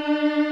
Música